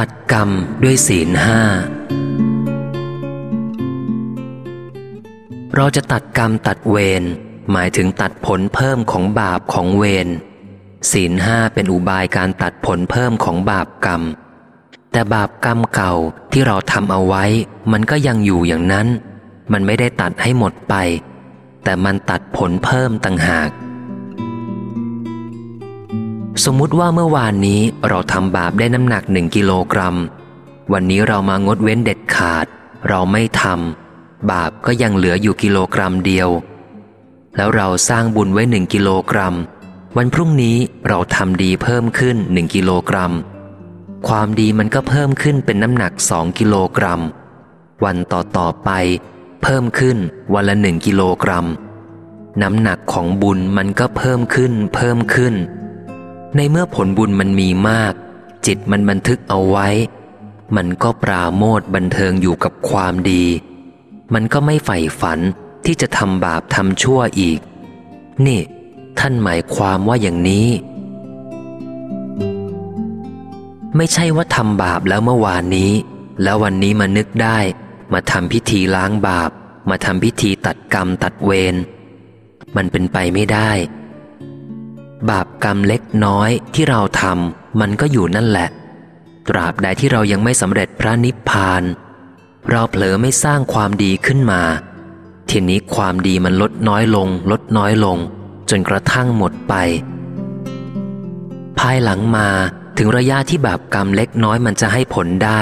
ตัดกรรมด้วยศีลห้า เราจะตัดกรรมตัดเวรหมายถึงตัดผลเพิ่มของบาปของเวรศีลห้าเป็นอุบายการตัดผลเพิ่มของบาปกรรม แต่บาปกรรมเก่าที่เราทำเอาไว้ มันก็ยังอยู่อย่างนั้น มันไม่ได้ตัดให้หมดไป แต่มันตัดผลเพิ่มต่างหาก สมมุติว่าเมื่อวานนี้เราทำบาปได้น้ำหนักหนึ่งกิโลกรัม วันนี้เรามางดเว้นเด็ดขาด เราไม่ทำบาปก็ยังเหลืออยู่กิโลกรัมเดียว แล้วเราสร้างบุญไว้หนึ่งกิโลกรัม วันพรุ่งนี้เราทำดีเพิ่มขึ้นหนึ่งกิโลกรัม ความดีมันก็เพิ่มขึ้นเป็นน้ำหนักสองกิโลกรัม วันต่อต่อไป เพิ่มขึ้นวันละหนึ่งกิโลกรัม น้ำหนักของบุญมันก็เพิ่มขึ้นเพิ่มขึ้น ในเมื่อผลบุญมันมีมาก จิตมันบันทึกเอาไว้ มันก็ปราโมทบันเทิงอยู่กับความดี มันก็ไม่ใฝ่ฝันที่จะทำบาปทำชั่วอีก นี่ ท่านหมายความว่าอย่างนี้ ไม่ใช่ว่าทำบาปแล้วเมื่อวานนี้ แล้ววันนี้มานึกได้ มาทำพิธีล้างบาป มาทำพิธีตัดกรรมตัดเวรมันเป็นไปไม่ได้ บาปกรรมเล็กน้อยที่เราทำมันก็อยู่นั่นแหละ ตราบใดที่เรายังไม่สำเร็จพระนิพพาน เราเผลอไม่สร้างความดีขึ้นมา ทีนี้ความดีมันลดน้อยลง ลดน้อยลง จนกระทั่งหมดไป ภายหลังมาถึงระยะที่บาปกรรมเล็กน้อยมันจะให้ผลได้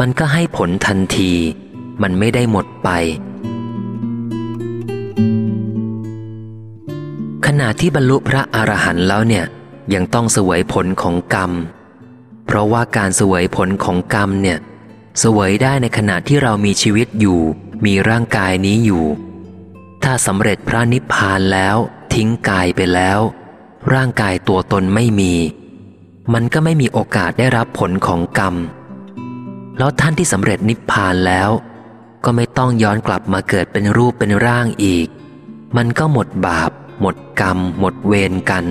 มันก็ให้ผลทันที มันไม่ได้หมดไป ณะที่บรรลุพระอรหันต์แล้วเนี่ย ยังต้องเสวยผลของกรรม เพราะว่าการเสวยผลของกรรมเนี่ย เสวยได้ในขณะที่เรามีชีวิตอยู่ มีร่างกายนี้อยู่ ถ้าสำเร็จพระนิพพานแล้ว ทิ้งกายไปแล้ว ร่างกายตัวตนไม่มี มันก็ไม่มีโอกาสได้รับผลของกรรม แล้วท่านที่สำเร็จนิพพานแล้ว ก็ไม่ต้องย้อนกลับมาเกิดเป็นรูปเป็นร่างอีก มันก็หมดบาป หมดกรรม หมดเวรกัน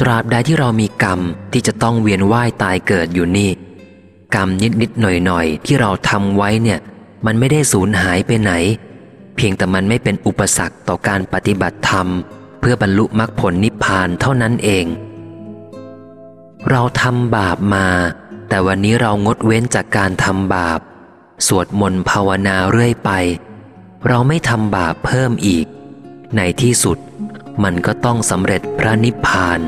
ตราบใดที่เรามีกรรมที่จะต้องเวียนว่ายตายเกิดอยู่นี่ กรรมนิดนิดหน่อยหน่อยที่เราทำไว้เนี่ย มันไม่ได้สูญหายไปไหน เพียงแต่มันไม่เป็นอุปสรรคต่อการปฏิบัติธรรม เพื่อบรรลุมรรคผลนิพพานเท่านั้นเอง เราทำบาปมา แต่วันนี้เรางดเว้นจากการทำบาป สวดมนต์ภาวนาเรื่อยไป เราไม่ทำบาปเพิ่มอีก ในที่สุดมันก็ต้องสำเร็จพระนิพพาน